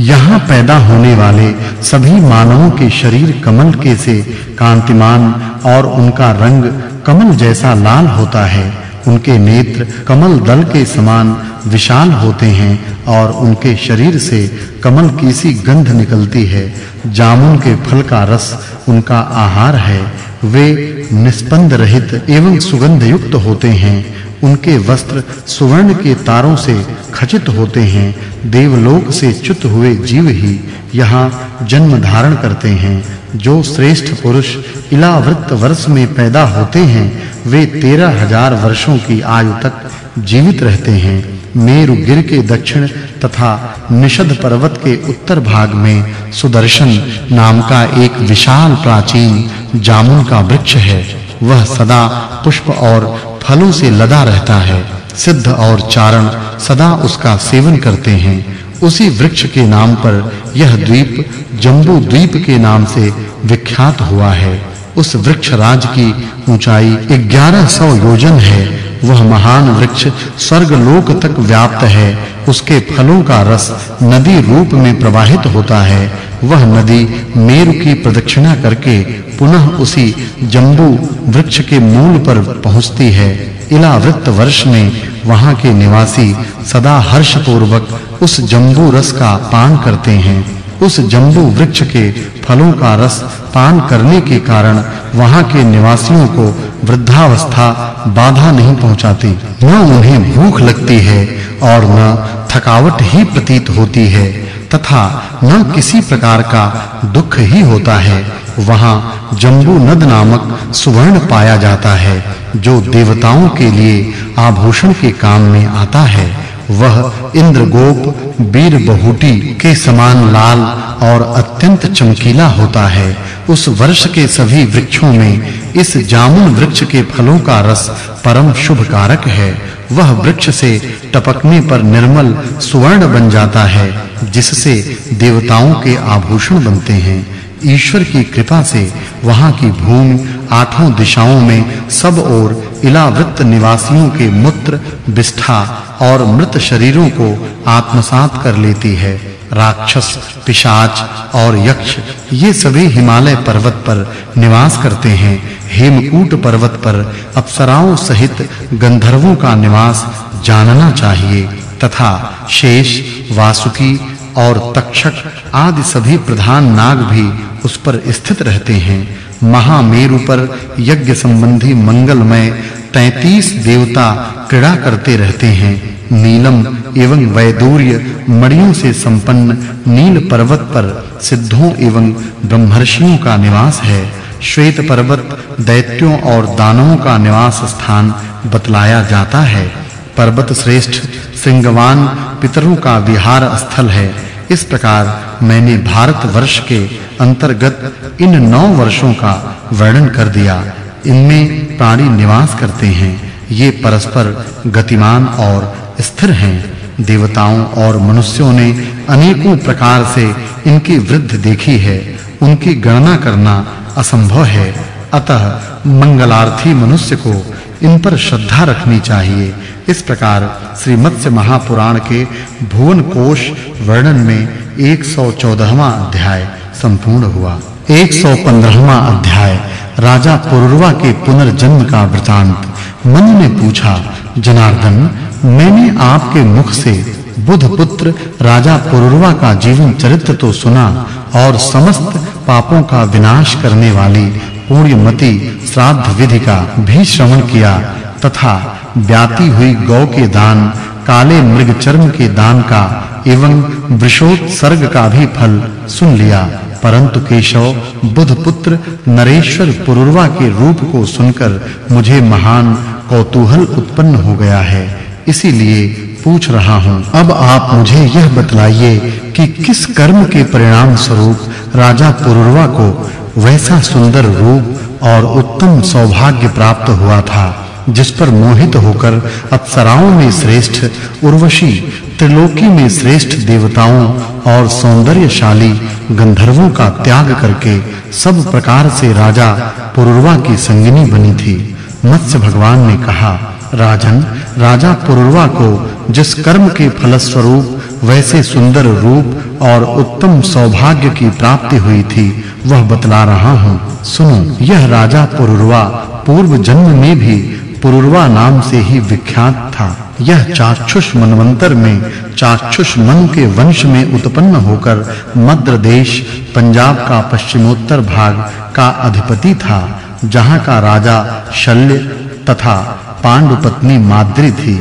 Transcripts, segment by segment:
यहाँ पैदा होने वाले सभी मानवों के शरीर कमल के से कांतिमान और उनका रंग कमल जैसा लाल होता है। उनके नेत्र कमल दल के समान विशाल होते हैं और उनके शरीर से कमल की सी गंध निकलती है। जामुन के फल का रस उनका आहार है। वे निस्पंद रहित एवं सुगंध युक्त होते हैं। उनके वस्त्र सुवर्ण के तारों से खचित होते हैं, देवलोक से च्युत हुए जीव ही यहाँ जन्म धारण करते हैं। जो श्रेष्ठ पुरुष इलावृत वर्ष में पैदा होते हैं, वे तेरह हज़ार वर्षों की आयु तक जीवित रहते हैं। मेरु गिर के दक्षिण तथा निषद पर्वत के उत्तर भाग में सुदर्शन नाम का एक विशाल प्राचीन जामुन का वृक्ष है। वह सदा पुष्प और फलों से लदा रहता है, सिद्ध और चारण सदा उसका सेवन करते हैं। उसी वृक्ष के नाम पर यह द्वीप, जम्बू द्वीप के नाम से विख्यात हुआ है। उस वृक्ष राज की ऊंचाई 1100 योजन है। वह महान वृक्ष स्वर्ग लोक तक व्याप्त है। उसके फलों का रस नदी रूप में प्रवाहित होता है। वह नदी मेरु की प्रदक्षिणा करके पुनः उसी जम्बू वृक्ष के मूल पर पहुँचती है। इलावृत वर्ष में वहाँ के निवासी सदा हर्ष पूर्वक उस जम्बू रस का पान करते हैं। उस जम्बू वृक्ष के फलों का रस पान करने के कारण वहाँ के निवासियों को वृद्धावस्था बाधा नहीं पहुंचाती। न उन्हें भूख लगती है और न थकावट ही प्रतीत होती है। तथा न किसी प्रकार का दुख ही होता है। वहाँ जंबू नद नामक सुवर्ण पाया जाता है, जो देवताओं के लिए आभूषण के काम में आता है। वह इंद्रगोप वीर बहुटी के समान लाल और अत्यंत चमकीला होता है। उस वर्ष के सभी वृक्षों में इस जामुन वृक्ष के फलों का रस परम शुभ कारक है। वह वृक्ष से टपकने पर निर्मल सुवर्ण बन जाता है, जिससे देवताओं के आभूषण बनते हैं। ईश्वर की कृपा से वहाँ की भूमि आठों दिशाओं में सब ओर इलावृत निवासियों के मूत्र विष्ठा और मृत शरीरों को आत्मसात कर लेती है। राक्षस, पिशाच और यक्ष, ये सभी हिमालय पर्वत पर निवास करते हैं। हेमकूट पर्वत पर अप्सराओं सहित गंधर्वों का निवास जानना चाहिए तथा शेष, वासुकी और तक्षक आदि सभी प्रधान नाग भी उस पर स्थित रहते हैं। महामेरु पर यज्ञ संबंधी मंगलमय 33 देवता क्रीड़ा करते रहते हैं। नीलम एवं वैदूर्य मणियों से संपन्न नील पर्वत पर सिद्धों एवं ब्रह्मर्षियों का निवास है। श्वेत पर्वत दैत्यों और दानवों का निवास स्थान बतलाया जाता है। पर्वत श्रेष्ठ सिंगवान पितरों का विहार स्थल है। इस प्रकार मैंने भारत वर्ष के अंतर्गत इन नौ वर्षों का वर्णन कर दिया। इनमें प्राणी निवास करते हैं। ये परस्पर गतिमान और स्थिर हैं। देवताओं और मनुष्यों ने अनेकों प्रकार से इनकी वृद्धि देखी है। उनकी गणना करना असंभव है। अतः मंगलार्थी मनुष्य को इन पर श्रद्धा रखनी चाहिए। इस प्रकार श्री मत्स्य महापुराण के भुवन कोश वर्णन में 114वां अध्याय संपूर्ण हुआ। 115वां अध्याय, राजा पुरुरवा के पुनर्जन्म का वृतांत। मन ने पूछा, जनार्दन, मैंने आपके मुख से बुध पुत्र राजा पुरुरवा का जीवन चरित्र तो सुना और समस्त पापों का विनाश करने वाली पुण्यमती श्राद्ध विधि का भी श्रवण किया तथा व्याति हुई गौ के दान, काले मृग चर्म के दान का, एवं वृषोत्सर्ग का भी फल सुन लिया। परंतु केशव, बुध पुत्र, नरेश्वर पुरुरवा के रूप को सुनकर मुझे महान कौतूहल उत्पन्न हो गया है। इसीलिए पूछ रहा हूँ, अब आप मुझे यह बतलाइए कि किस कर्म के परिणाम स्वरूप राजा पुरुरवा को वैसा सुंदर रूप और उत्तम सौभाग्य प्राप्त हुआ था। जिस पर मोहित होकर अप्सराओं में श्रेष्ठ, उर्वशी, त्रिलोकी में श्रेष्ठ देवताओं और सौंदर्यशाली गंधर्वों का त्याग करके सब प्रकार से राजा पुरुरवा की संगिनी बनी थी। मत्स्य भगवान ने कहा, राजन, राजा पुरुरवा को जिस कर्म के फलस्वरूप, वैसे सुंदर रूप और उत्तम सौभाग्य की प्राप्ति हुई थी, वह बतला रहा हूँ। सुनो, यह राजा पुरुरवा पूर्व जन्म में भी पुरुरवा नाम से ही विख्यात था। यह चाक्षुष मनवंतर में, चाक्षुष मनु के वंश में उत्पन्न होकर मद्र देश पंजाब का पश्चिमोत्तर भाग का अधिपति था, जहाँ का राजा शल्य तथा पांडु पत्नी माद्री थी।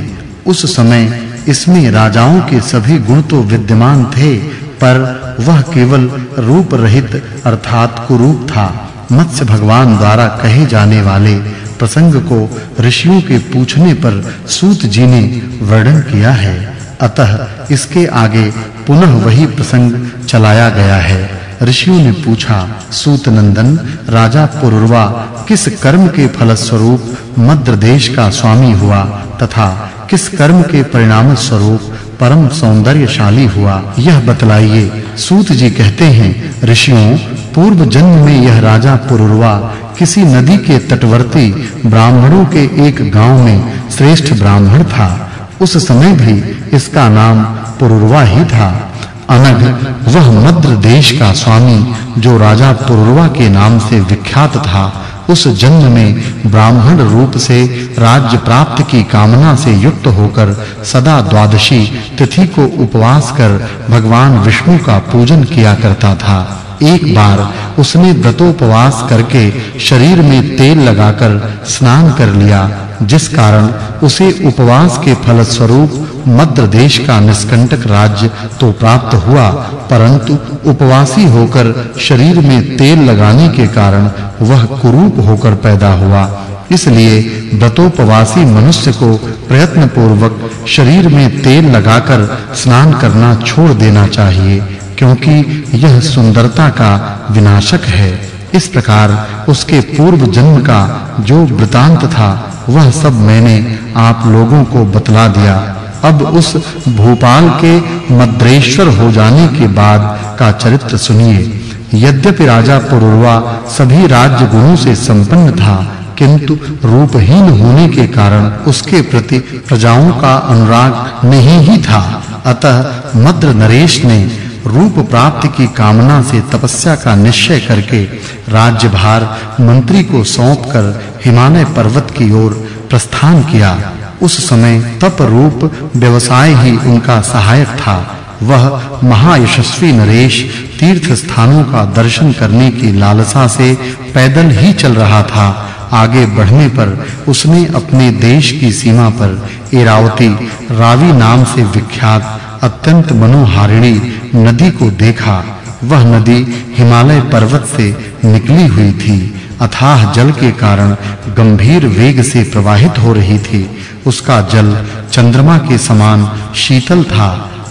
उस समय इसमें राजाओं के सभी गुण तो विद्यमान थे, पर वह केवल रूप रहित अर्थात कुरूप था। मत्स्य भगवान द्वारा कहे जाने वाले प्रसंग को ऋषियों के पूछने पर सूत जी ने वर्णन किया है। अतः इसके आगे पुनः वही प्रसंग चलाया गया है। ऋषियों ने पूछा, सूत नंदन, राजा पुरुरवा, किस कर्म के फलस्वरूप मद्र देश का स्वामी हुआ तथा किस कर्म के परिणाम स्वरूप परम सौंदर्यशाली हुआ? यह बतलाइए। सूत जी कहते हैं, ऋषियों पूर्व जन्म में यह राजा पुरुरवा किसी नदी के तटवर्ती ब्राह्मणों के एक गाँव में श्रेष्ठ ब्राह्मण था। उस समय भी इसका नाम पुरुरवा ही था। अनग वह मद्र देश का स्वामी जो राजा पुरुरवा के नाम से विख्यात था, उस जन्म में ब्राह्मण रूप से राज्य प्राप्त की कामना से युक्त होकर सदा द्वादशी तिथि को उपवास कर भगवान विष्णु का पूजन किया करता था। एक बार उसने व्रतोपवास करके शरीर में तेल लगाकर स्नान कर लिया, जिस कारण उसे उपवास के फल स्वरूप मद्र देश का निष्कंटक राज्य तो प्राप्त हुआ, परंतु उपवासी होकर शरीर में तेल लगाने के कारण वह कुरूप होकर पैदा हुआ। इसलिए व्रतोपवासी मनुष्य को प्रयत्न पूर्वक शरीर में तेल लगाकर स्नान करना छोड़ देना चाहिए। क्योंकि यह सुंदरता का विनाशक है। इस प्रकार उसके पूर्व जन्म का जो वृतांत था, वह सब मैंने आप लोगों को बतला दिया। अब उस भोपाल के मद्रेश्वर हो जाने के बाद का चरित्र सुनिए। यद्यपि राजा पुरुरवा सभी राज्य गुणों से संपन्न था, किंतु रूपहीन होने के कारण उसके प्रति प्रजाओं का अनुराग नहीं ही था। अतः मद्र नरेश ने रूप प्राप्ति की कामना से तपस्या का निश्चय करके राज्यभार मंत्री को सौंपकर हिमालय पर्वत की ओर प्रस्थान किया। उस समय तप रूप व्यवसाय ही उनका सहायक था। वह महायशस्वी नरेश तीर्थ स्थानों का दर्शन करने की लालसा से पैदल ही चल रहा था। आगे बढ़ने पर उसने अपने देश की सीमा पर एरावती रावी नाम से विख्यात अत्यंत मनोहारिणी नदी को देखा। वह नदी हिमालय पर्वत से निकली हुई थी। अथाह जल के कारण गंभीर वेग से प्रवाहित हो रही थी। उसका जल चंद्रमा के समान शीतल था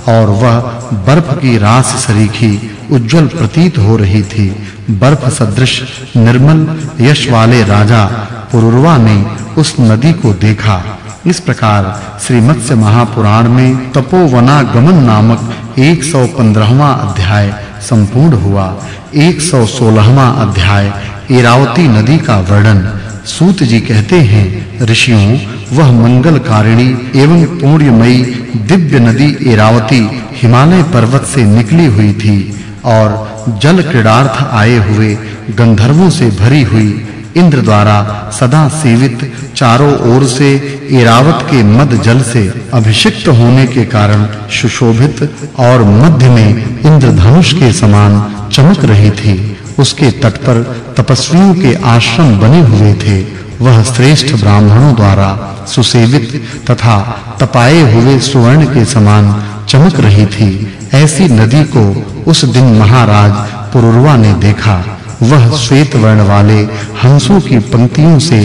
और वह बर्फ़ की रास सरीखी उज्जवल प्रतीत हो रही थी। बर्फ़ सदृश निर्मल यश वाले राजा पुरुरवा ने उस नदी को देखा। इस प्रकार श्री मत्स्य महापुराण में तपोवना गमन नामक 115वां अध्याय संपूर्ण हुआ। 116वां अध्याय इरावती नदी का वर्णन। सूत जी कहते हैं, ऋषियों, वह मंगलकारिणी एवं पुण्यमयी दिव्य नदी इरावती हिमालय पर्वत से निकली हुई थी और जल क्रीड़ार्थ आए हुए गंधर्वों से भरी हुई इंद्र द्वारा सदा सेवित चारों ओर से एरावत के मद जल से अभिषिक्त होने के कारण सुशोभित और मध्य में इंद्रधनुष के समान चमक रही थी। उसके तट पर तपस्वियों के आश्रम बने हुए थे। वह श्रेष्ठ ब्राह्मणों द्वारा सुसेवित तथा तपाए हुए सुवर्ण के समान चमक रही थी। ऐसी नदी को उस दिन महाराज पुरुरवा ने देखा। वह श्वेत वर्ण वाले हंसों की पंक्तियों से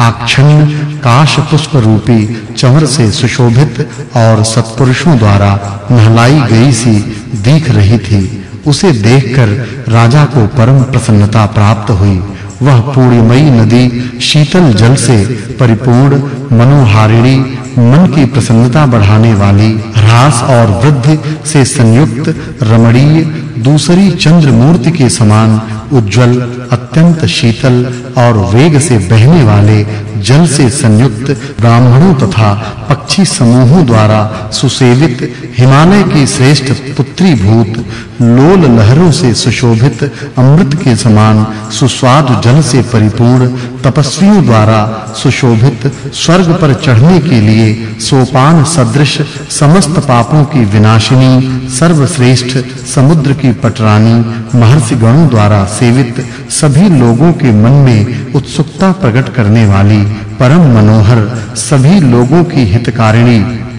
आक्षण काश पुष्प रूपी चमर से सुशोभित और सत्पुरुषों द्वारा नहलाई गई सी दिख रही थी। उसे देखकर राजा को परम प्रसन्नता प्राप्त हुई। वह पूर्णमयी नदी शीतल जल से परिपूर्ण, मनोहारिणी, मन की प्रसन्नता बढ़ाने वाली रास और वृद्धि से संयुक्त, रमणीय, दूसरी चंद्र मूर्ति के समान उज्जवल, अत्यंत शीतल और वेग से बहने वाले जल से संयुक्त ब्राह्मणों तथा पक्षी समूहों द्वारा सुसेवित हिमालय की श्रेष्ठ पुत्री भूत लोल लहरों से सुशोभित अमृत के समान सुस्वाद जल से परिपूर्ण तपस्वियों द्वारा सुशोभित स्वर्ग पर चढ़ने के लिए सोपान सदृश समस्त पापों की विनाशिनी, सर्वश्रेष्ठ समुद्र की पटरानी महर्षि गणों द्वारा सेवित सभी लोगों के मन में उत्सुकता प्रकट करने वाली परम मनोहर सभी लोगों की हितकारिणी